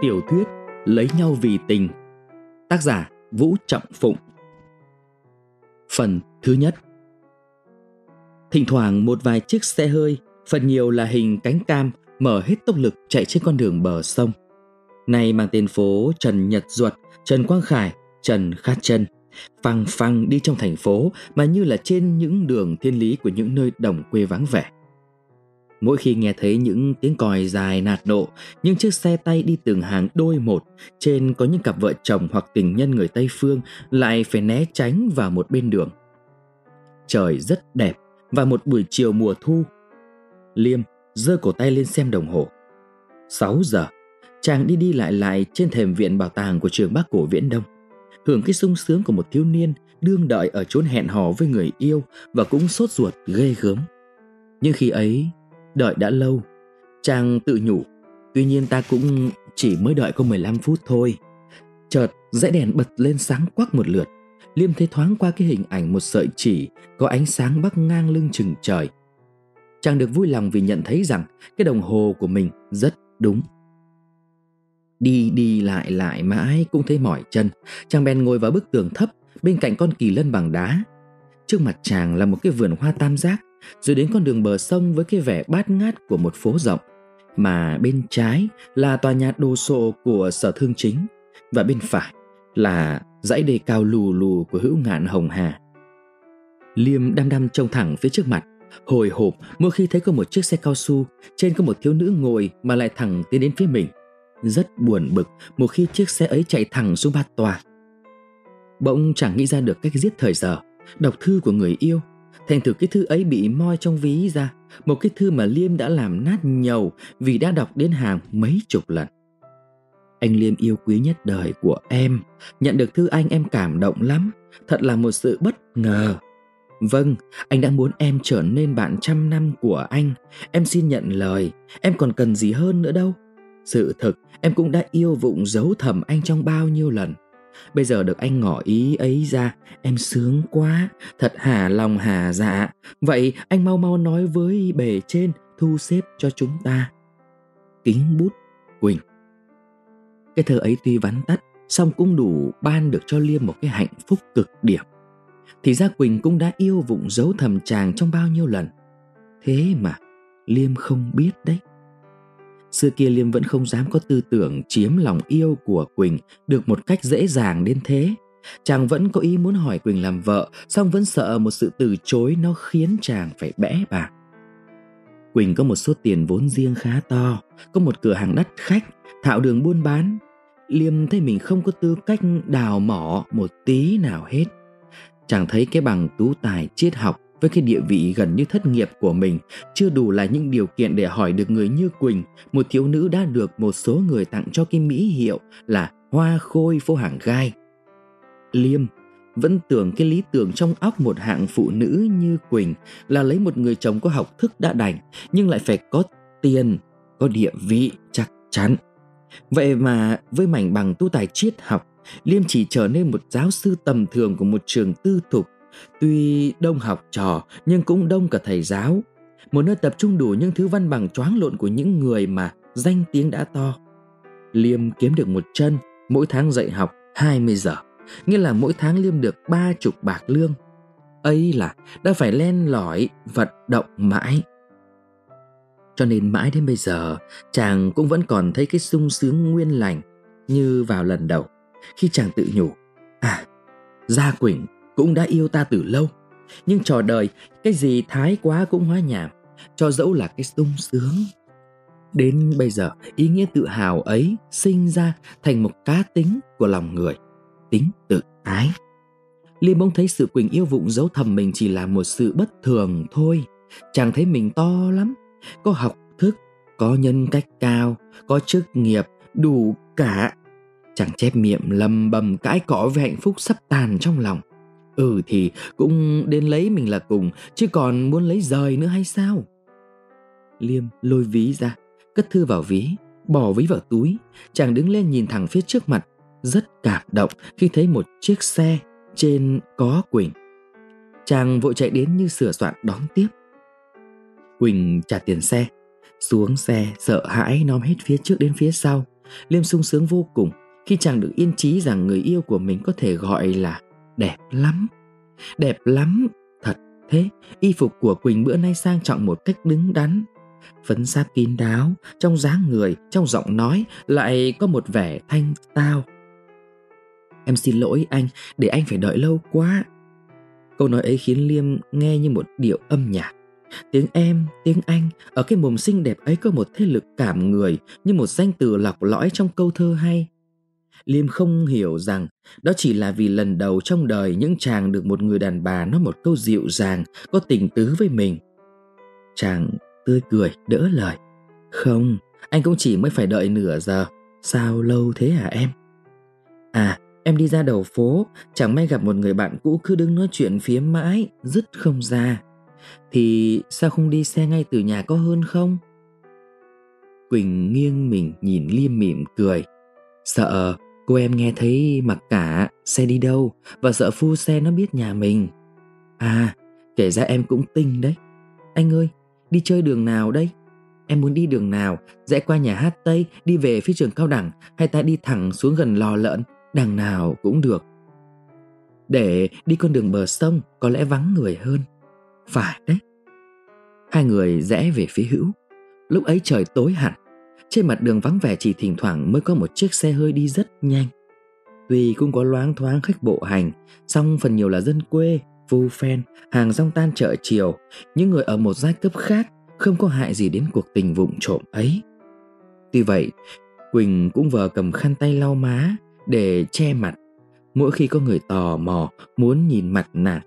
Tiểu thuyết Lấy nhau vì tình. Tác giả Vũ Trọng Phụng. Phần thứ nhất. Thỉnh thoảng một vài chiếc xe hơi, Phần nhiều là hình cánh cam, Mở hết tốc lực chạy trên con đường bờ sông. Này mang tên phố Trần Nhật Duật, Trần Quang Khải, Trần Khát Chân Phăng phăng đi trong thành phố Mà như là trên những đường thiên lý Của những nơi đồng quê vắng vẻ. Mỗi khi nghe thấy những tiếng còi dài nạt nộ, những chiếc xe tay đi từng hàng đôi một, trên có những cặp vợ chồng hoặc tình nhân người Tây Phương lại phải né tránh vào một bên đường. Trời rất đẹp và một buổi chiều mùa thu. Liêm giơ cổ tay lên xem đồng hồ. 6 giờ, chàng đi đi lại lại trên thềm viện bảo tàng của trường Bắc Cổ Viễn Đông. Hưởng cái sung sướng của một thiếu niên đương đợi ở chốn hẹn hò với người yêu và cũng sốt ruột ghê gớm. Nhưng khi ấy Đợi đã lâu, chàng tự nhủ, tuy nhiên ta cũng chỉ mới đợi có 15 phút thôi. Chợt dãy đèn bật lên sáng quắc một lượt, Liêm thấy thoáng qua cái hình ảnh một sợi chỉ có ánh sáng bắc ngang lưng chừng trời. Chàng được vui lòng vì nhận thấy rằng cái đồng hồ của mình rất đúng. Đi đi lại lại mãi cũng thấy mỏi chân, chàng bèn ngồi vào bức tường thấp bên cạnh con kỳ lân bằng đá. Trước mặt chàng là một cái vườn hoa tam giác rồi đến con đường bờ sông với cái vẻ bát ngát của một phố rộng, mà bên trái là tòa nhà đồ sộ của sở thương chính, và bên phải là dãy đê cao lù lù của hữu ngạn hồng hà. Liêm đăm đăm trông thẳng phía trước mặt, hồi hộp mỗi khi thấy có một chiếc xe cao su, trên có một thiếu nữ ngồi mà lại thẳng tiến đến phía mình. Rất buồn bực một khi chiếc xe ấy chạy thẳng xuống ba tòa. Bỗng chẳng nghĩ ra được cách giết thời giờ, đọc thư của người yêu Thành thử cái thư ấy bị moi trong ví ra. Một cái thư mà Liêm đã làm nát nhầu Vì đã đọc đến hàng mấy chục lần. Anh Liêm yêu quý nhất đời của em. Nhận được thư anh em cảm động lắm. Thật là một sự bất ngờ. Vâng, anh đã muốn em trở nên bạn trăm năm của anh. Em xin nhận lời. Em còn cần gì hơn nữa đâu. Sự thực, em cũng đã yêu vụng giấu thầm anh trong bao nhiêu lần. Bây giờ được anh ngỏ ý ấy ra. Em sướng quá. Thật hà lòng hà dạ. Vậy anh mau mau nói với bề trên, Thu xếp cho chúng ta. Kính bút, Quỳnh. Cái thơ ấy tuy vắn tắt, song cũng đủ ban được cho Liêm một cái hạnh phúc cực điểm. Thì ra Quỳnh cũng đã yêu vụng giấu thầm chàng trong bao nhiêu lần. Thế mà Liêm không biết đấy. Xưa kia Liêm vẫn không dám có tư tưởng chiếm lòng yêu của Quỳnh được một cách dễ dàng đến thế. Chàng vẫn có ý muốn hỏi Quỳnh làm vợ, song vẫn sợ một sự từ chối nó khiến chàng phải bẽ bạc. Quỳnh có một số tiền vốn riêng khá to, có một cửa hàng đắt khách, thạo đường buôn bán. Liêm thấy mình không có tư cách đào mỏ một tí nào hết. Chàng thấy cái bằng tú tài triết học với cái địa vị gần như thất nghiệp của mình chưa đủ là những điều kiện để hỏi được người như Quỳnh, một thiếu nữ đã được một số người tặng cho cái mỹ hiệu là hoa khôi phố hàng gai. Liêm vẫn tưởng cái lý tưởng trong óc một hạng phụ nữ như Quỳnh là lấy một người chồng có học thức đã đành nhưng lại phải có tiền, có địa vị chắc chắn. Vậy mà với mảnh bằng tu tài triết học, Liêm chỉ trở nên một giáo sư tầm thường của một trường tư thục Tuy đông học trò nhưng cũng đông cả thầy giáo, một nơi tập trung đủ những thứ văn bằng choáng lộn của những người mà danh tiếng đã to. Liêm kiếm được một chân, mỗi tháng dạy học 20 giờ, nghĩa là mỗi tháng Liêm được ba chục bạc lương. ấy là đã phải len lỏi vận động mãi. Cho nên mãi đến bây giờ, chàng cũng vẫn còn thấy cái sung sướng nguyên lành như vào lần đầu, khi chàng tự nhủ, à, Gia Quỳnh cũng đã yêu ta từ lâu nhưng trò đời cái gì thái quá cũng hóa nhảm cho dẫu là cái sung sướng đến bây giờ ý nghĩa tự hào ấy sinh ra thành một cá tính của lòng người tính tự ái liêm bỗng thấy sự Quỳnh yêu vụng giấu thầm mình chỉ là một sự bất thường thôi. Chàng thấy mình to lắm, có học thức, có nhân cách cao, có chức nghiệp, đủ cả. Chàng chép miệng lầm bầm cãi cỏ về hạnh phúc sắp tàn trong lòng. Ừ thì cũng đến lấy mình là cùng, Chứ còn muốn lấy rời nữa hay sao? Liêm lôi ví ra, Cất thư vào ví, Bỏ ví vào túi. Chàng đứng lên nhìn thẳng phía trước mặt, Rất cảm động khi thấy một chiếc xe Trên có Quỳnh. Chàng vội chạy đến như sửa soạn đón tiếp. Quỳnh trả tiền xe, Xuống xe, sợ hãi nom hết phía trước đến phía sau. Liêm sung sướng vô cùng khi chàng được yên trí rằng người yêu của mình có thể gọi là đẹp lắm. Đẹp lắm, thật thế, y phục của Quỳnh bữa nay sang trọng một cách đứng đắn. Phấn sát kín đáo, trong dáng người, trong giọng nói lại có một vẻ thanh tao. Em xin lỗi anh, để anh phải đợi lâu quá. Câu nói ấy khiến Liêm nghe như một điệu âm nhạc. Tiếng em, tiếng anh, ở cái mồm xinh đẹp ấy có một thế lực cảm người như một danh từ lọc lõi trong câu thơ hay. Liêm không hiểu rằng đó chỉ là vì lần đầu trong đời những chàng được một người đàn bà nói một câu dịu dàng, có tình tứ với mình. Chàng tươi cười đỡ lời. Không, anh cũng chỉ mới phải đợi nửa giờ. Sao lâu thế hả em? À, em đi ra đầu phố, chẳng may gặp một người bạn cũ cứ đứng nói chuyện phía mãi, dứt không ra. Thì sao không đi xe ngay từ nhà có hơn không? Quỳnh nghiêng mình nhìn Liêm mỉm cười. Sợ cô em nghe thấy mặc cả xe đi đâu và sợ phu xe nó biết nhà mình. À, kể ra em cũng tinh đấy. Anh ơi, đi chơi đường nào đấy Em muốn đi đường nào? Rẽ qua nhà hát Tây, đi về phía trường cao đẳng hay ta đi thẳng xuống gần lò lợn, đằng nào cũng được. Để đi con đường bờ sông có lẽ vắng người hơn. Phải đấy. Hai người rẽ về phía hữu. Lúc ấy trời tối hẳn. Trên mặt đường vắng vẻ chỉ thỉnh thoảng mới có một chiếc xe hơi đi rất nhanh. Tuy cũng có loáng thoáng khách bộ hành, song phần nhiều là dân quê, vu phen, hàng rong tan chợ chiều, những người ở một giai cấp khác không có hại gì đến cuộc tình vụng trộm ấy. Tuy vậy, Quỳnh cũng vờ cầm khăn tay lau má để che mặt. Mỗi khi có người tò mò muốn nhìn mặt nàng,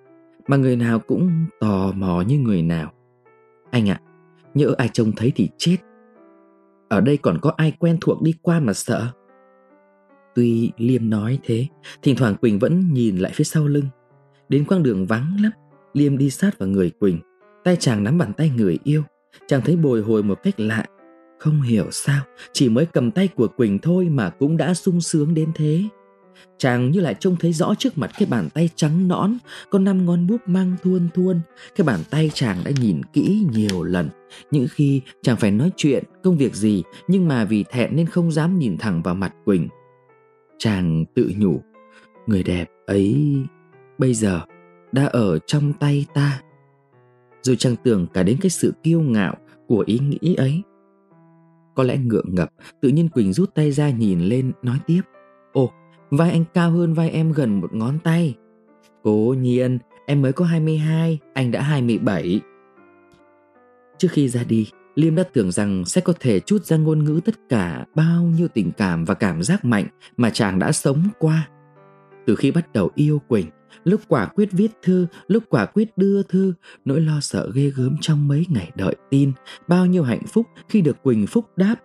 mà người nào cũng tò mò như người nào. Anh ạ, à, nhỡ ai trông thấy thì chết. Ở đây còn có ai quen thuộc đi qua mà sợ. Tuy Liêm nói thế, thỉnh thoảng Quỳnh vẫn nhìn lại phía sau lưng. Đến quãng đường vắng lắm, Liêm đi sát vào người Quỳnh. Tay chàng nắm bàn tay người yêu. Chàng thấy bồi hồi một cách lạ. Không hiểu sao, chỉ mới cầm tay của Quỳnh thôi mà cũng đã sung sướng đến thế. Chàng như lại trông thấy rõ trước mặt cái bàn tay trắng nõn, có năm ngón bút mang thuôn thuôn. Cái bàn tay chàng đã nhìn kỹ nhiều lần. Những khi chàng phải nói chuyện, công việc gì, nhưng mà vì thẹn nên không dám nhìn thẳng vào mặt Quỳnh. Chàng tự nhủ, người đẹp ấy bây giờ đã ở trong tay ta. Rồi chàng tưởng cả đến cái sự kiêu ngạo của ý nghĩ ấy. Có lẽ ngượng ngập, tự nhiên Quỳnh rút tay ra nhìn lên nói tiếp. Vai anh cao hơn vai em gần một ngón tay. Cố nhiên, em mới có 22, anh đã 27. Trước khi ra đi, Liêm đã tưởng rằng sẽ có thể chút ra ngôn ngữ tất cả bao nhiêu tình cảm và cảm giác mạnh mà chàng đã sống qua. Từ khi bắt đầu yêu Quỳnh, lúc quả quyết viết thư, lúc quả quyết đưa thư, nỗi lo sợ ghê gớm trong mấy ngày đợi tin, bao nhiêu hạnh phúc khi được Quỳnh phúc đáp.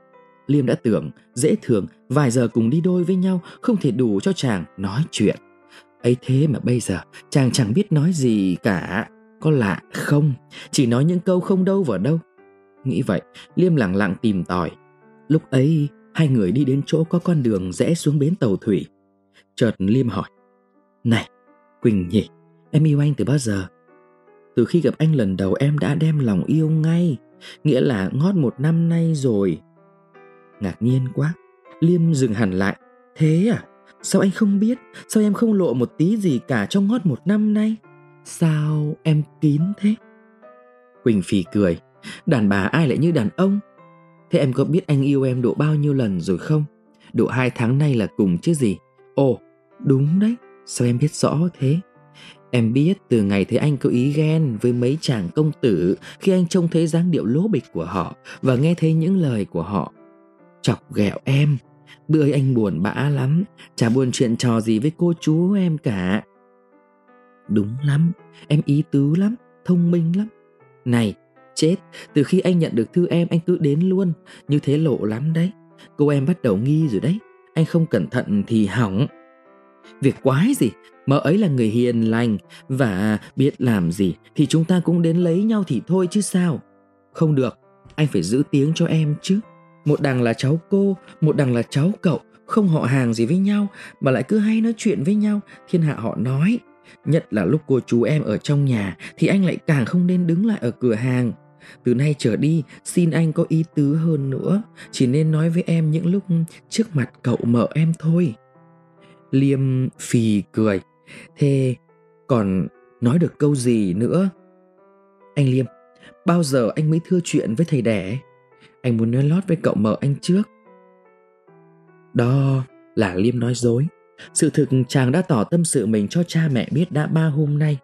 Liêm đã tưởng, dễ thường, vài giờ cùng đi đôi với nhau không thể đủ cho chàng nói chuyện. ấy thế mà bây giờ chàng chẳng biết nói gì cả. Có lạ không? Chỉ nói những câu không đâu vào đâu. Nghĩ vậy, Liêm lặng lặng tìm tòi. Lúc ấy, hai người đi đến chỗ có con đường rẽ xuống bến tàu thủy. Chợt Liêm hỏi. Này, Quỳnh nhỉ, em yêu anh từ bao giờ? Từ khi gặp anh lần đầu em đã đem lòng yêu ngay, nghĩa là ngót một năm nay rồi. Ngạc nhiên quá, Liêm dừng hẳn lại. Thế à? Sao anh không biết? Sao em không lộ một tí gì cả trong ngót một năm nay? Sao em kín thế? Quỳnh phì cười. Đàn bà ai lại như đàn ông? Thế em có biết anh yêu em độ bao nhiêu lần rồi không? Độ hai tháng nay là cùng chứ gì? Ồ, đúng đấy. Sao em biết rõ thế? Em biết từ ngày thấy anh có ý ghen với mấy chàng công tử khi anh trông thấy dáng điệu lố bịch của họ và nghe thấy những lời của họ. Chọc ghẹo em, bữa ấy anh buồn bã lắm, chả buồn chuyện trò gì với cô chú em cả. Đúng lắm, em ý tứ lắm, thông minh lắm. Này, chết, từ khi anh nhận được thư em anh cứ đến luôn, như thế lộ lắm đấy. Cô em bắt đầu nghi rồi đấy, anh không cẩn thận thì hỏng. Việc quái gì, mợ ấy là người hiền lành và biết làm gì thì chúng ta cũng đến lấy nhau thì thôi chứ sao. Không được, anh phải giữ tiếng cho em chứ. Một đằng là cháu cô, một đằng là cháu cậu, không họ hàng gì với nhau mà lại cứ hay nói chuyện với nhau, thiên hạ họ nói. Nhất là lúc cô chú em ở trong nhà thì anh lại càng không nên đứng lại ở cửa hàng. từ nay trở đi xin anh có ý tứ hơn nữa, chỉ nên nói với em những lúc trước mặt cậu mợ em thôi. Liêm phì cười, thế còn nói được câu gì nữa? Anh Liêm, bao giờ anh mới thưa chuyện với thầy đẻ? Anh muốn nói lót với cậu mợ anh trước. Đó là Liêm nói dối. Sự thực chàng đã tỏ tâm sự mình cho cha mẹ biết đã ba hôm nay.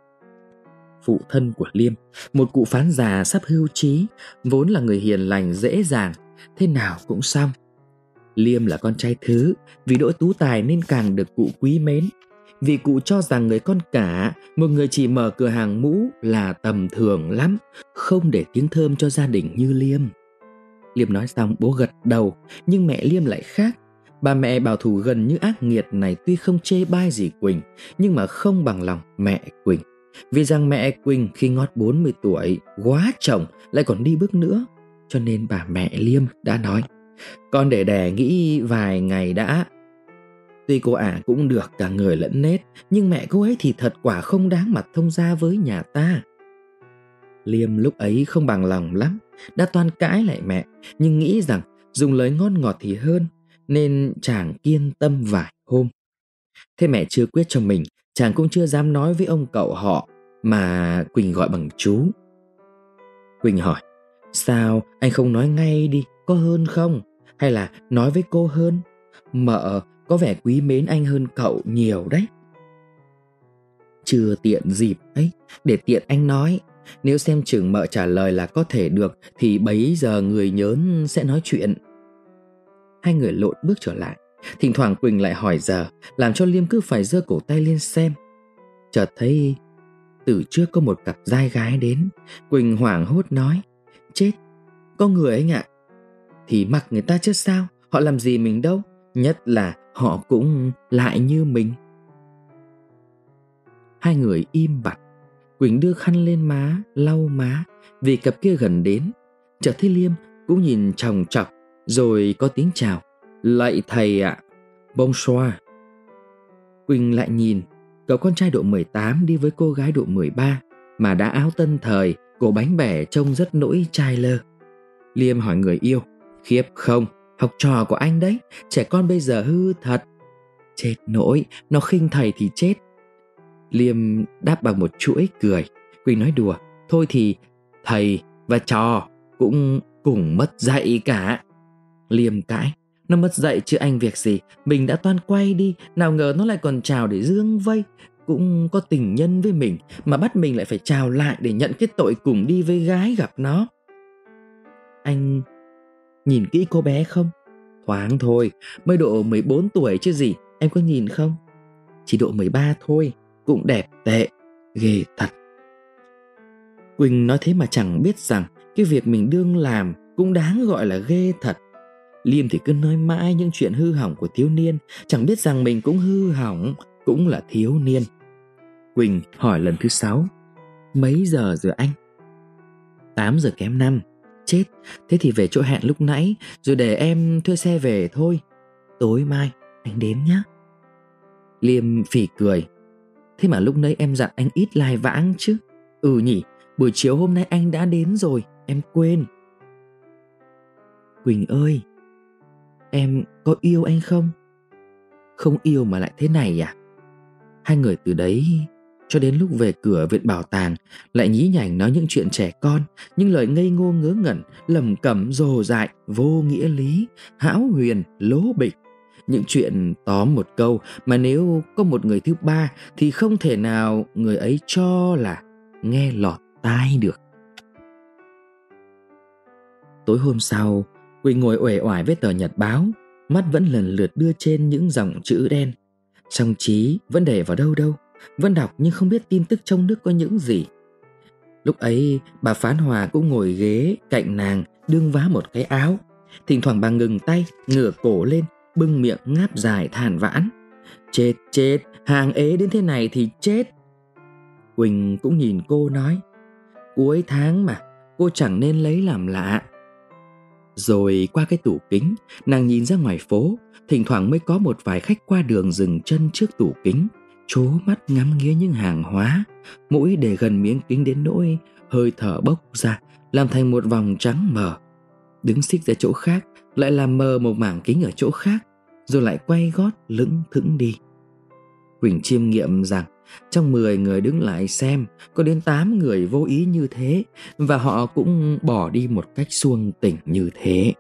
Phụ thân của Liêm, một cụ phán già sắp hưu trí, vốn là người hiền lành dễ dàng, thế nào cũng xong. Liêm là con trai thứ, vì đỗ tú tài nên càng được cụ quý mến. Vì cụ cho rằng người con cả, một người chỉ mở cửa hàng mũ là tầm thường lắm, không để tiếng thơm cho gia đình như Liêm. Liêm nói xong bố gật đầu, nhưng mẹ Liêm lại khác. Bà mẹ bảo thủ gần như ác nghiệt này tuy không chê bai gì Quỳnh, nhưng mà không bằng lòng mẹ Quỳnh. Vì rằng mẹ Quỳnh khi ngót 40 tuổi, quá chồng, lại còn đi bước nữa. Cho nên bà mẹ Liêm đã nói, con để đẻ nghĩ vài ngày đã. Tuy cô ả cũng được cả người lẫn nết, nhưng mẹ cô ấy thì thật quả không đáng mặt thông gia với nhà ta. Liêm lúc ấy không bằng lòng lắm, đã toan cãi lại mẹ, nhưng nghĩ rằng dùng lời ngon ngọt thì hơn, nên chàng kiên tâm vài hôm. Thế mẹ chưa quyết cho mình, chàng cũng chưa dám nói với ông cậu họ mà Quỳnh gọi bằng chú. Quỳnh hỏi, sao anh không nói ngay đi, có hơn không? Hay là nói với cô hơn? Mợ có vẻ quý mến anh hơn cậu nhiều đấy. Chưa tiện dịp ấy, để tiện anh nói. Nếu xem chừng mợ trả lời là có thể được thì bấy giờ người nhớn sẽ nói chuyện. Hai người lộn bước trở lại. Thỉnh thoảng Quỳnh lại hỏi giờ, làm cho Liêm cứ phải giơ cổ tay lên xem. Chợt thấy từ trước có một cặp giai gái đến, Quỳnh hoảng hốt nói, chết, có người anh ạ. Thì mặc người ta chứ sao, họ làm gì mình đâu, nhất là họ cũng lại như mình. Hai người im bặt, Quỳnh đưa khăn lên má, lau má, vì cặp kia gần đến. Chợt thấy Liêm cũng nhìn chòng chọc, rồi có tiếng chào. Lạy thầy ạ, à. bonsoir. Quỳnh lại nhìn, cậu con trai độ 18 đi với cô gái độ 13 mà đã áo tân thời, cổ bánh bẻ trông rất nỗi trai lơ. Liêm hỏi người yêu, khiếp không, học trò của anh đấy, trẻ con bây giờ hư thật. Chết nỗi, nó khinh thầy thì chết. Liêm đáp bằng một chuỗi cười, Quỳnh nói đùa, thôi thì thầy và trò cũng cùng mất dạy cả. Liêm cãi, nó mất dạy chứ anh việc gì Mình đã toan quay đi Nào ngờ nó lại còn chào để dương vây Cũng có tình nhân với mình Mà bắt mình lại phải chào lại để nhận cái tội cùng đi với gái gặp nó Anh nhìn kỹ cô bé không? Thoáng thôi, mới độ 14 tuổi chứ gì, em có nhìn không? Chỉ độ 13 thôi, cũng đẹp tệ, ghê thật. Quỳnh nói thế mà chẳng biết rằng cái việc mình đương làm cũng đáng gọi là ghê thật. Liêm thì cứ nói mãi những chuyện hư hỏng của thiếu niên, chẳng biết rằng mình cũng hư hỏng, cũng là thiếu niên. Quỳnh hỏi lần thứ sáu, mấy giờ rồi anh? 8 giờ kém 5. Chết, thế thì về chỗ hẹn lúc nãy, rồi để em thuê xe về thôi. Tối mai, anh đến nhé. Liêm phỉ cười. Thế mà lúc nãy em dặn anh ít lai vãng chứ. Ừ nhỉ, buổi chiều hôm nay anh đã đến rồi, em quên. Quỳnh ơi, Em có yêu anh không? Không yêu mà lại thế này à? Hai người từ đấy cho đến lúc về cửa viện bảo tàng lại nhí nhảnh nói những chuyện trẻ con, những lời ngây ngô ngớ ngẩn, lầm cẩm rồ dại, vô nghĩa lý, hão huyền, lố bịch. Những chuyện tóm một câu mà nếu có một người thứ ba thì không thể nào người ấy cho là nghe lọt tai được. Tối hôm sau, Quỳnh ngồi uể oải với tờ nhật báo, mắt vẫn lần lượt đưa trên những dòng chữ đen. Song trí vẫn để vào đâu đâu, vẫn đọc nhưng không biết tin tức trong nước có những gì. Lúc ấy bà Phán Hòa cũng ngồi ghế cạnh nàng đương vá một cái áo. Thỉnh thoảng bà ngừng tay, ngửa cổ lên, bưng miệng ngáp dài than vãn. Chết chết, hàng ế đến thế này thì chết. Quỳnh cũng nhìn cô nói, cuối tháng mà, cô chẳng nên lấy làm lạ. Rồi qua cái tủ kính, nàng nhìn ra ngoài phố, thỉnh thoảng mới có một vài khách qua đường dừng chân trước tủ kính, chố mắt ngắm nghía những hàng hóa, mũi để gần miếng kính đến nỗi hơi thở bốc ra, làm thành một vòng trắng mờ. Đứng xích ra chỗ khác, lại làm mờ một mảng kính ở chỗ khác, rồi lại quay gót lững thững đi. Quỳnh chiêm nghiệm rằng trong 10 người đứng lại xem, có đến 8 người vô ý như thế và họ cũng bỏ đi một cách suông tỉnh như thế.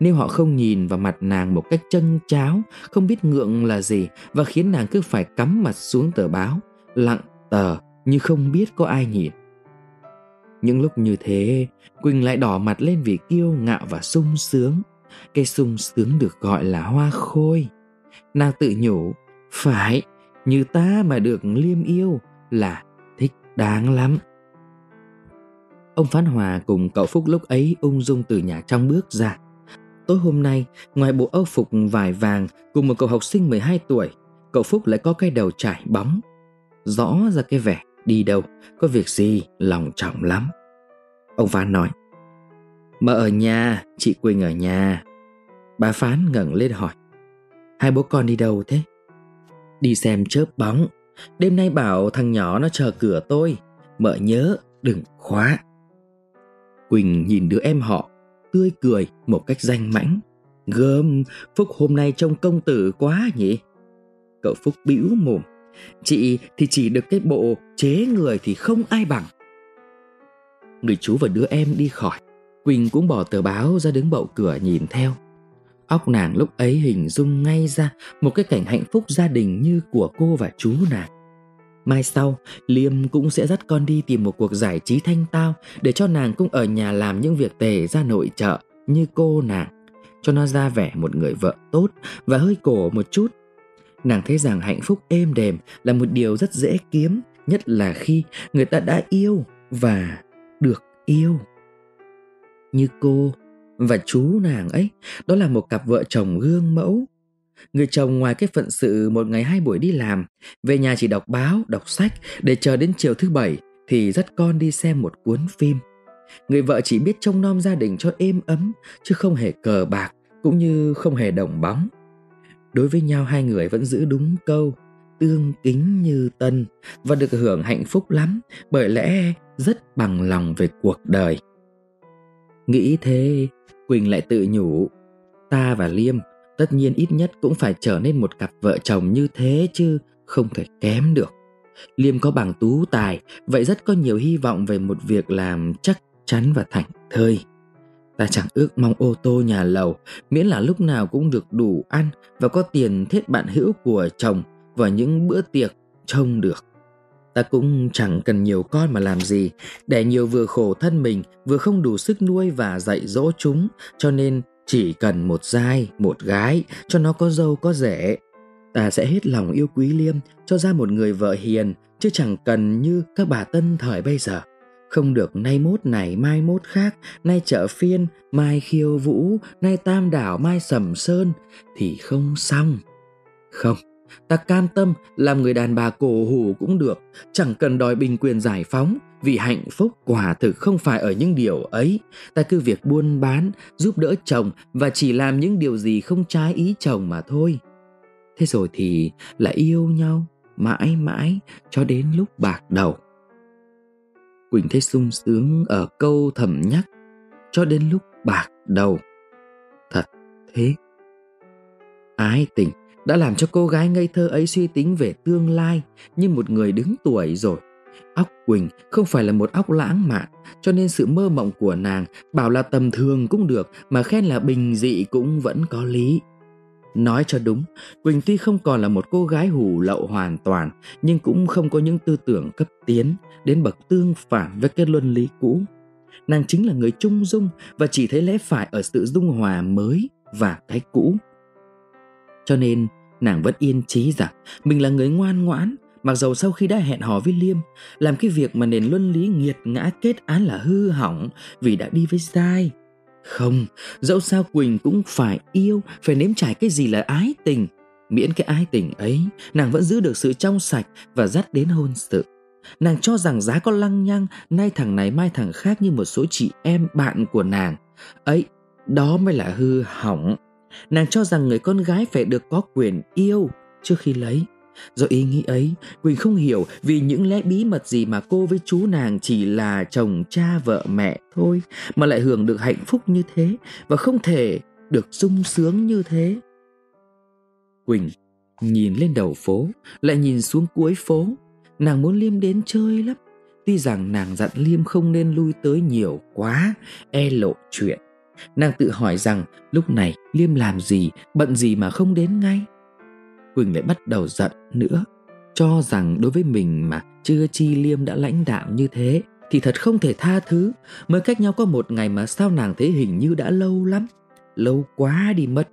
Nếu họ không nhìn vào mặt nàng một cách chân cháo, không biết ngượng là gì và khiến nàng cứ phải cắm mặt xuống tờ báo, lặng tờ như không biết có ai nhìn. Những lúc như thế, Quỳnh lại đỏ mặt lên vì kiêu ngạo và sung sướng. Cái sung sướng được gọi là hoa khôi. Nàng tự nhủ, phải, như ta mà được liêm yêu là thích đáng lắm. Ông Phán Hòa cùng cậu Phúc lúc ấy ung dung từ nhà trong bước ra. Tối hôm nay, ngoài bộ âu phục vải vàng cùng một cậu học sinh 12 tuổi, cậu Phúc lại có cái đầu trải bóng. Rõ ra cái vẻ đi đâu, có việc gì lòng trọng lắm. Ông Phán nói, mà ở nhà, chị Quỳnh ở nhà. Bà Phán ngẩng lên hỏi, hai bố con đi đâu thế? Đi xem chớp bóng, đêm nay bảo thằng nhỏ nó chờ cửa tôi, mợ nhớ đừng khóa. Quỳnh nhìn đứa em họ tươi cười một cách danh mãnh. Gơm, Phúc hôm nay trông công tử quá nhỉ? Cậu Phúc bĩu mồm. Chị thì chỉ được cái bộ chế người thì không ai bằng. Người chú và đứa em đi khỏi. Quỳnh cũng bỏ tờ báo ra đứng bậu cửa nhìn theo. Óc nàng lúc ấy hình dung ngay ra một cái cảnh hạnh phúc gia đình như của cô và chú nàng. Mai sau, Liêm cũng sẽ dắt con đi tìm một cuộc giải trí thanh tao để cho nàng cũng ở nhà làm những việc tề ra nội trợ như cô nàng, cho nó ra vẻ một người vợ tốt và hơi cổ một chút. Nàng thấy rằng hạnh phúc êm đềm là một điều rất dễ kiếm, nhất là khi người ta đã yêu và được yêu. Như cô và chú nàng ấy, đó là một cặp vợ chồng gương mẫu Người chồng ngoài cái phận sự một ngày hai buổi đi làm, về nhà chỉ đọc báo, đọc sách để chờ đến chiều thứ bảy thì dắt con đi xem một cuốn phim. Người vợ chỉ biết trông nom gia đình cho êm ấm chứ không hề cờ bạc cũng như không hề đồng bóng. Đối với nhau hai người vẫn giữ đúng câu tương kính như tân và được hưởng hạnh phúc lắm bởi lẽ rất bằng lòng về cuộc đời. Nghĩ thế, Quỳnh lại tự nhủ, ta và Liêm tất nhiên ít nhất cũng phải trở nên một cặp vợ chồng như thế chứ không thể kém được. Liêm có bằng tú tài, vậy rất có nhiều hy vọng về một việc làm chắc chắn và thành thơi. Ta chẳng ước mong ô tô nhà lầu, miễn là lúc nào cũng được đủ ăn và có tiền thiết bạn hữu của chồng vào những bữa tiệc trông được. Ta cũng chẳng cần nhiều con mà làm gì, để nhiều vừa khổ thân mình, vừa không đủ sức nuôi và dạy dỗ chúng, cho nên chỉ cần một giai, một gái, cho nó có dâu có rể. Ta sẽ hết lòng yêu quý Liêm, cho ra một người vợ hiền, chứ chẳng cần như các bà tân thời bây giờ. Không được nay mốt này mai mốt khác, nay chợ phiên, mai khiêu vũ, nay tam đảo, mai sầm sơn, thì không xong. Không, ta cam tâm làm người đàn bà cổ hủ cũng được, chẳng cần đòi bình quyền giải phóng, vì hạnh phúc quả thực không phải ở những điều ấy. Ta cứ việc buôn bán, giúp đỡ chồng và chỉ làm những điều gì không trái ý chồng mà thôi. Thế rồi thì là yêu nhau mãi mãi cho đến lúc bạc đầu. Quỳnh thấy sung sướng ở câu thầm nhắc cho đến lúc bạc đầu. Thật thế. Ái tình đã làm cho cô gái ngây thơ ấy suy tính về tương lai như một người đứng tuổi rồi. Óc Quỳnh không phải là một óc lãng mạn, cho nên sự mơ mộng của nàng bảo là tầm thường cũng được mà khen là bình dị cũng vẫn có lý. Nói cho đúng, Quỳnh tuy không còn là một cô gái hủ lậu hoàn toàn, nhưng cũng không có những tư tưởng cấp tiến đến bậc tương phản với cái luân lý cũ. Nàng chính là người trung dung và chỉ thấy lẽ phải ở sự dung hòa mới và cái cũ. Cho nên, nàng vẫn yên trí rằng mình là người ngoan ngoãn, mặc dầu sau khi đã hẹn hò với Liêm, làm cái việc mà nền luân lý nghiệt ngã kết án là hư hỏng vì đã đi với Giai. Không, dẫu sao Quỳnh cũng phải yêu, phải nếm trải cái gì là ái tình. Miễn cái ái tình ấy, nàng vẫn giữ được sự trong sạch và dắt đến hôn sự. Nàng cho rằng giá có lăng nhăng, nay thằng này mai thằng khác như một số chị em bạn của nàng. Ấy, đó mới là hư hỏng. Nàng cho rằng người con gái phải được có quyền yêu trước khi lấy Do ý nghĩ ấy, Quỳnh không hiểu vì những lẽ bí mật gì mà cô với chú nàng chỉ là chồng cha vợ mẹ thôi mà lại hưởng được hạnh phúc như thế và không thể được sung sướng như thế. Quỳnh nhìn lên đầu phố, lại nhìn xuống cuối phố. Nàng muốn Liêm đến chơi lắm. Tuy rằng nàng dặn Liêm không nên lui tới nhiều quá, e lộ chuyện. Nàng tự hỏi rằng lúc này Liêm làm gì, bận gì mà không đến ngay. Quỳnh lại bắt đầu giận nữa, cho rằng đối với mình mà chưa chi Liêm đã lãnh đạm như thế thì thật không thể tha thứ. Mới cách nhau có một ngày mà sao nàng thấy hình như đã lâu lắm, lâu quá đi mất.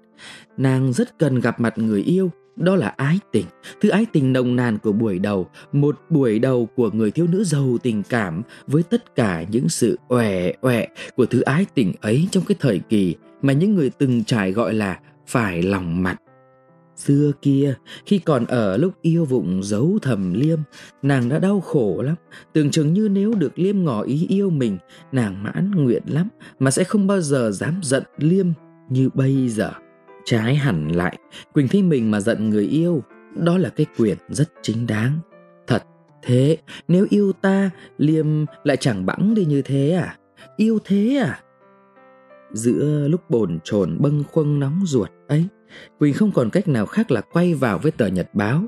Nàng rất cần gặp mặt người yêu, đó là ái tình, thứ ái tình nồng nàn của buổi đầu, một buổi đầu của người thiếu nữ giàu tình cảm với tất cả những sự òe òe của thứ ái tình ấy trong cái thời kỳ mà những người từng trải gọi là phải lòng mặt. Xưa kia, khi còn ở lúc yêu vụng giấu thầm Liêm, nàng đã đau khổ lắm, tưởng chừng như nếu được Liêm ngỏ ý yêu mình, nàng mãn nguyện lắm, mà sẽ không bao giờ dám giận Liêm như bây giờ. Trái hẳn lại, Quỳnh thấy mình mà giận người yêu, đó là cái quyền rất chính đáng. Thật thế, nếu yêu ta, Liêm lại chẳng bẵng đi như thế à? Yêu thế à? Giữa lúc bồn chồn bâng khuâng nóng ruột ấy, Quỳnh không còn cách nào khác là quay vào với tờ nhật báo.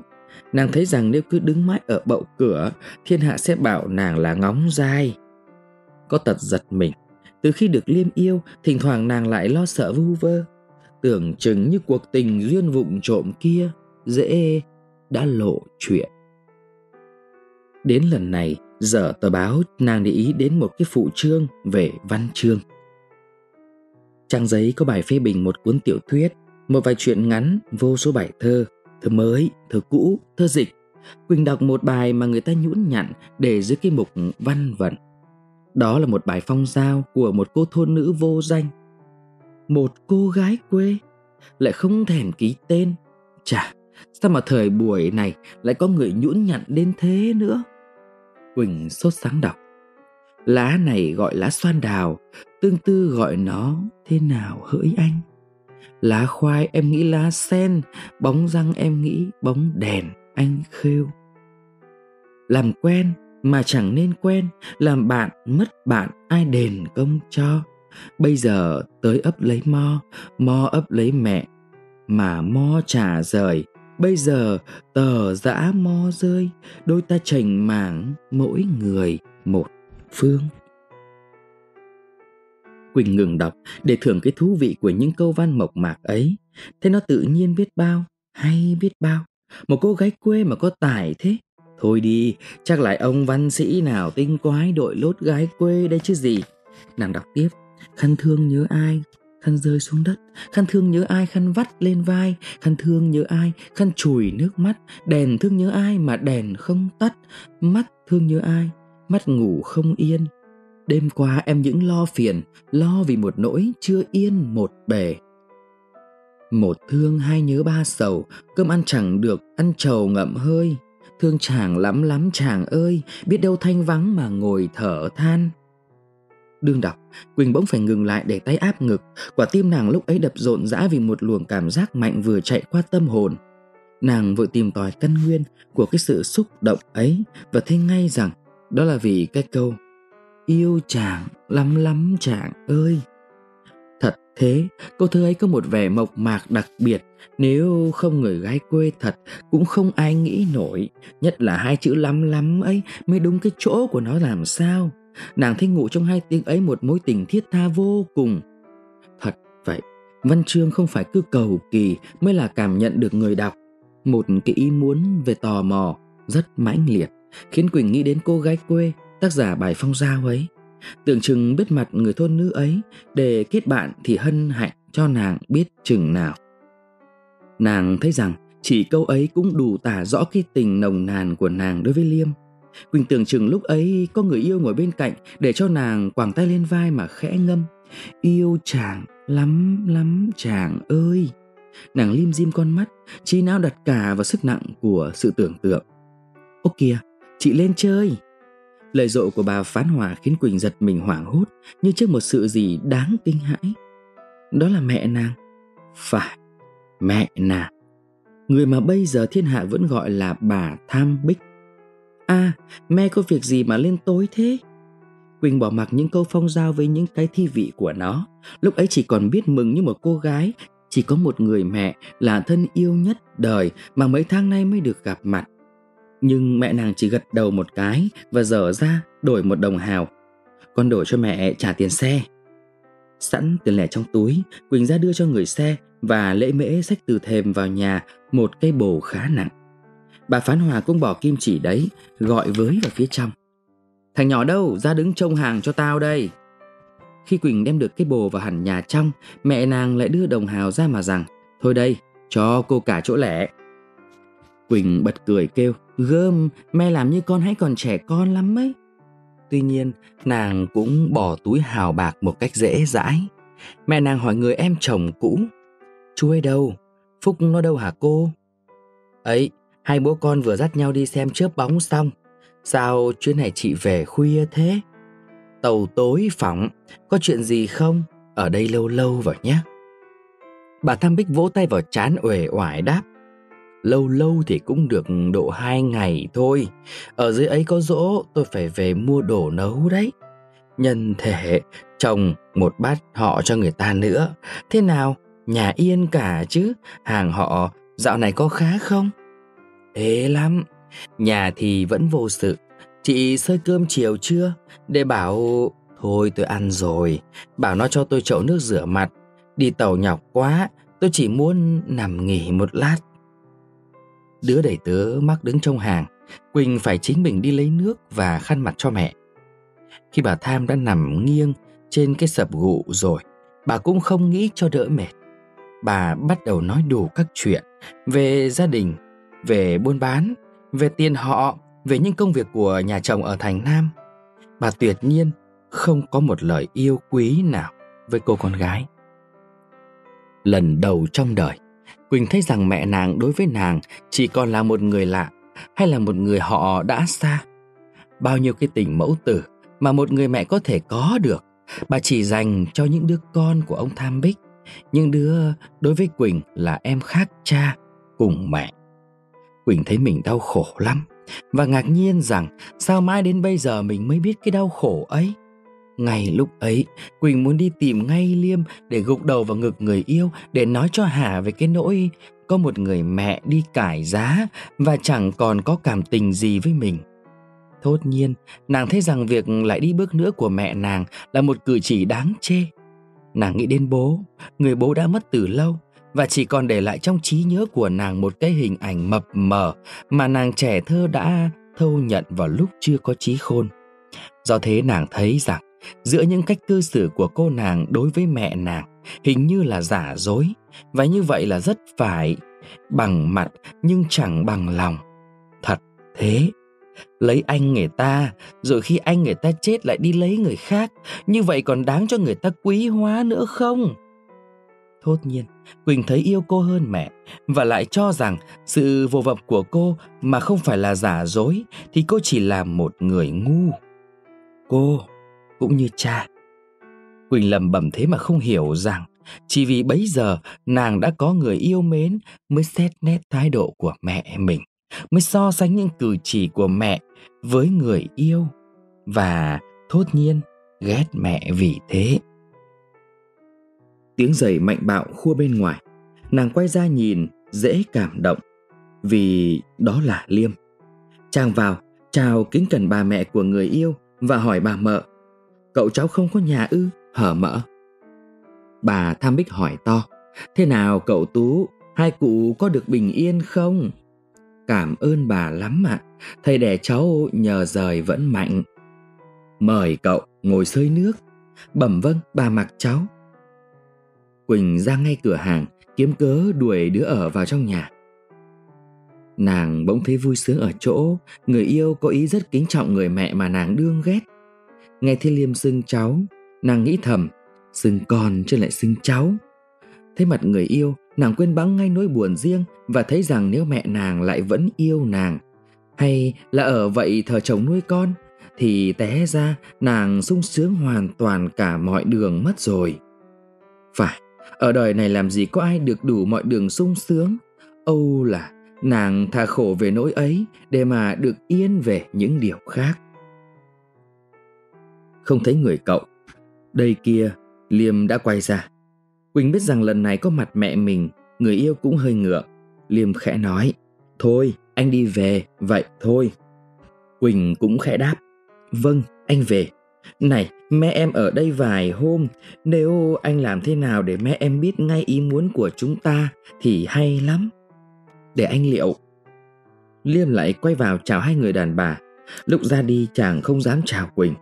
Nàng thấy rằng nếu cứ đứng mãi ở bậu cửa, thiên hạ sẽ bảo nàng là ngóng dai. Có tật giật mình, từ khi được Liêm yêu, thỉnh thoảng nàng lại lo sợ vu vơ tưởng chừng như cuộc tình duyên vụng trộm kia dễ đã lộ chuyện. Đến lần này, giờ tờ báo nàng để ý đến một cái phụ chương về văn chương. Trang giấy có bài phê bình một cuốn tiểu thuyết, một vài chuyện ngắn, vô số bài thơ, thơ mới, thơ cũ, thơ dịch. Quỳnh đọc một bài mà người ta nhũn nhặn để dưới cái mục văn vận. Đó là một bài phong giao của một cô thôn nữ vô danh một cô gái quê, lại không thèm ký tên. Chả sao mà thời buổi này lại có người nhũn nhặn đến thế nữa? Quỳnh sốt sáng đọc. Lá này gọi lá xoan đào, tương tư gọi nó thế nào hỡi anh? Lá khoai em nghĩ lá sen, bóng răng em nghĩ bóng đèn, anh khêu. Làm quen mà chẳng nên quen, làm bạn mất bạn ai đền công cho? Bây giờ tới ấp lấy mo, mo ấp lấy mẹ, mà mo trả rời. Bây giờ tờ dã mo rơi, đôi ta chành mảng mỗi người một phương. Quỳnh ngừng đọc để thưởng cái thú vị của những câu văn mộc mạc ấy. Thế nó tự nhiên biết bao, hay biết bao. Một cô gái quê mà có tài thế. Thôi đi, chắc lại ông văn sĩ nào tinh quái đội lốt gái quê đây chứ gì. Nàng đọc tiếp khăn thương nhớ ai, khăn rơi xuống đất. Khăn thương nhớ ai, khăn vắt lên vai. Khăn thương nhớ ai, khăn chùi nước mắt. Đèn thương nhớ ai mà đèn không tắt. Mắt thương nhớ ai, mắt ngủ không yên. Đêm qua em những lo phiền, lo vì một nỗi chưa yên một bề. Một thương hai nhớ ba sầu, cơm ăn chẳng được, ăn trầu ngậm hơi. Thương chàng lắm lắm chàng ơi, biết đâu thanh vắng mà ngồi thở than. Đương đọc, Quỳnh bỗng phải ngừng lại để tay áp ngực, quả tim nàng lúc ấy đập rộn rã vì một luồng cảm giác mạnh vừa chạy qua tâm hồn. Nàng vội tìm tòi căn nguyên của cái sự xúc động ấy và thấy ngay rằng đó là vì cái câu Yêu chàng lắm lắm chàng ơi. Thật thế, câu thơ ấy có một vẻ mộc mạc đặc biệt Nếu không người gái quê thật cũng không ai nghĩ nổi Nhất là hai chữ lắm lắm ấy mới đúng cái chỗ của nó làm sao Nàng thấy ngủ trong hai tiếng ấy một mối tình thiết tha vô cùng. Thật vậy, văn chương không phải cứ cầu kỳ mới là cảm nhận được người đọc. Một cái ý muốn về tò mò rất mãnh liệt, khiến Quỳnh nghĩ đến cô gái quê, tác giả bài phong giao ấy. Tưởng chừng biết mặt người thôn nữ ấy, để kết bạn thì hân hạnh cho nàng biết chừng nào. Nàng thấy rằng chỉ câu ấy cũng đủ tả rõ cái tình nồng nàn của nàng đối với Liêm Quỳnh tưởng chừng lúc ấy có người yêu ngồi bên cạnh để cho nàng quàng tay lên vai mà khẽ ngâm. Yêu chàng lắm lắm chàng ơi. Nàng lim dim con mắt, trí não đặt cả vào sức nặng của sự tưởng tượng. Ô kìa, chị lên chơi. Lời dụ của bà phán hòa khiến Quỳnh giật mình hoảng hốt như trước một sự gì đáng kinh hãi. Đó là mẹ nàng. Phải, mẹ nàng. người mà bây giờ thiên hạ vẫn gọi là bà Tham Bích. À, mẹ có việc gì mà lên tối thế? Quỳnh bỏ mặc những câu phong giao với những cái thi vị của nó. Lúc ấy chỉ còn biết mừng như một cô gái, chỉ có một người mẹ là thân yêu nhất đời mà mấy tháng nay mới được gặp mặt. Nhưng mẹ nàng chỉ gật đầu một cái và dở ra đổi một đồng hào. Con đổi cho mẹ trả tiền xe. Sẵn tiền lẻ trong túi, Quỳnh ra đưa cho người xe và lễ mễ xách từ thềm vào nhà một cây bồ khá nặng. Bà Phán Hòa cũng bỏ kim chỉ đấy, gọi với vào phía trong. Thằng nhỏ đâu, ra đứng trông hàng cho tao đây. Khi Quỳnh đem được cái bồ vào hẳn nhà trong, mẹ nàng lại đưa đồng hào ra mà rằng, thôi đây, cho cô cả chỗ lẻ. Quỳnh bật cười kêu, gơm, mẹ làm như con hãy còn trẻ con lắm ấy. Tuy nhiên, nàng cũng bỏ túi hào bạc một cách dễ dãi. Mẹ nàng hỏi người em chồng cũ, chú ấy đâu? Phúc nó đâu hả cô? Ấy, hai bố con vừa dắt nhau đi xem chớp bóng xong. Sao chuyến này chị về khuya thế? Tàu tối phỏng, có chuyện gì không? Ở đây lâu lâu vào nhé. Bà Tham Bích vỗ tay vào chán uể oải đáp. Lâu lâu thì cũng được độ hai ngày thôi. Ở dưới ấy có dỗ tôi phải về mua đồ nấu đấy. Nhân thể chồng một bát họ cho người ta nữa. Thế nào? Nhà yên cả chứ? Hàng họ dạo này có khá không? Thế lắm. Nhà thì vẫn vô sự. Chị sơi cơm chiều chưa? Để bảo... Thôi tôi ăn rồi. Bảo nó cho tôi chậu nước rửa mặt. Đi tàu nhọc quá. Tôi chỉ muốn nằm nghỉ một lát. Đứa đẩy tớ mắc đứng trong hàng. Quỳnh phải chính mình đi lấy nước và khăn mặt cho mẹ. Khi bà Tham đã nằm nghiêng trên cái sập gụ rồi, bà cũng không nghĩ cho đỡ mệt. Bà bắt đầu nói đủ các chuyện về gia đình, về buôn bán, về tiền họ, về những công việc của nhà chồng ở thành Nam. Bà tuyệt nhiên không có một lời yêu quý nào với cô con gái. Lần đầu trong đời, Quỳnh thấy rằng mẹ nàng đối với nàng chỉ còn là một người lạ hay là một người họ đã xa. Bao nhiêu cái tình mẫu tử mà một người mẹ có thể có được, bà chỉ dành cho những đứa con của ông Tham Bích. Nhưng đứa đối với Quỳnh là em khác cha cùng mẹ. Quỳnh thấy mình đau khổ lắm và ngạc nhiên rằng sao mãi đến bây giờ mình mới biết cái đau khổ ấy. Ngay lúc ấy, Quỳnh muốn đi tìm ngay Liêm để gục đầu vào ngực người yêu để nói cho Hà về cái nỗi có một người mẹ đi cải giá và chẳng còn có cảm tình gì với mình. Thốt nhiên, nàng thấy rằng việc lại đi bước nữa của mẹ nàng là một cử chỉ đáng chê. Nàng nghĩ đến bố, người bố đã mất từ lâu và chỉ còn để lại trong trí nhớ của nàng một cái hình ảnh mập mờ mà nàng trẻ thơ đã thâu nhận vào lúc chưa có trí khôn. Do thế nàng thấy rằng, giữa những cách cư xử của cô nàng đối với mẹ nàng hình như là giả dối, và như vậy là rất phải bằng mặt nhưng chẳng bằng lòng thật thế, lấy anh người ta, rồi khi anh người ta chết lại đi lấy người khác, như vậy còn đáng cho người ta quý hóa nữa không thốt nhiên quỳnh thấy yêu cô hơn mẹ và lại cho rằng sự vô vập của cô mà không phải là giả dối thì cô chỉ là một người ngu cô cũng như cha. Quỳnh lầm bẩm thế mà không hiểu rằng chỉ vì bấy giờ nàng đã có người yêu mến mới xét nét thái độ của mẹ mình, mới so sánh những cử chỉ của mẹ với người yêu và thốt nhiên ghét mẹ vì thế. Tiếng giày mạnh bạo khua bên ngoài, nàng quay ra nhìn dễ cảm động vì đó là Liêm. Chàng vào, chào kính cẩn bà mẹ của người yêu và hỏi bà mợ Cậu cháu không có nhà ư? Hở mỡ. Bà Tham Bích hỏi to. Thế nào cậu Tú, hai cụ có được bình yên không? Cảm ơn bà lắm ạ. Thầy đẻ cháu nhờ rời vẫn mạnh. Mời cậu ngồi sơi nước. Bẩm vâng, bà mặc cháu. Quỳnh ra ngay cửa hàng, kiếm cớ đuổi đứa ở vào trong nhà. Nàng bỗng thấy vui sướng ở chỗ người yêu có ý rất kính trọng người mẹ mà nàng đương ghét. Nghe Thiên Liêm xưng cháu, nàng nghĩ thầm, xưng con chứ lại xưng cháu. Thấy mặt người yêu, nàng quên bẵng ngay nỗi buồn riêng và thấy rằng nếu mẹ nàng lại vẫn yêu nàng, hay là ở vậy thờ chồng nuôi con, thì té ra nàng sung sướng hoàn toàn cả mọi đường mất rồi. Phải, ở đời này làm gì có ai được đủ mọi đường sung sướng, Âu là nàng tha khổ về nỗi ấy để mà được yên về những điều khác. Không thấy người cậu. Đây kia, Liêm đã quay ra. Quỳnh biết rằng lần này có mặt mẹ mình, người yêu cũng hơi ngượng. Liêm khẽ nói, thôi anh đi về, vậy thôi. Quỳnh cũng khẽ đáp, vâng anh về. Này, mẹ em ở đây vài hôm, nếu anh làm thế nào để mẹ em biết ngay ý muốn của chúng ta thì hay lắm. Để anh liệu. Liêm lại quay vào chào hai người đàn bà. Lúc ra đi chàng không dám chào Quỳnh.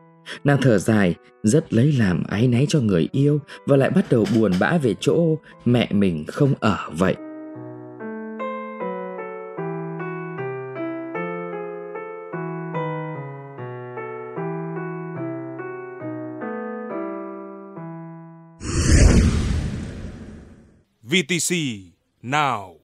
Nàng thở dài, rất lấy làm áy náy cho người yêu và lại bắt đầu buồn bã về chỗ mẹ mình không ở vậy. VTC Now.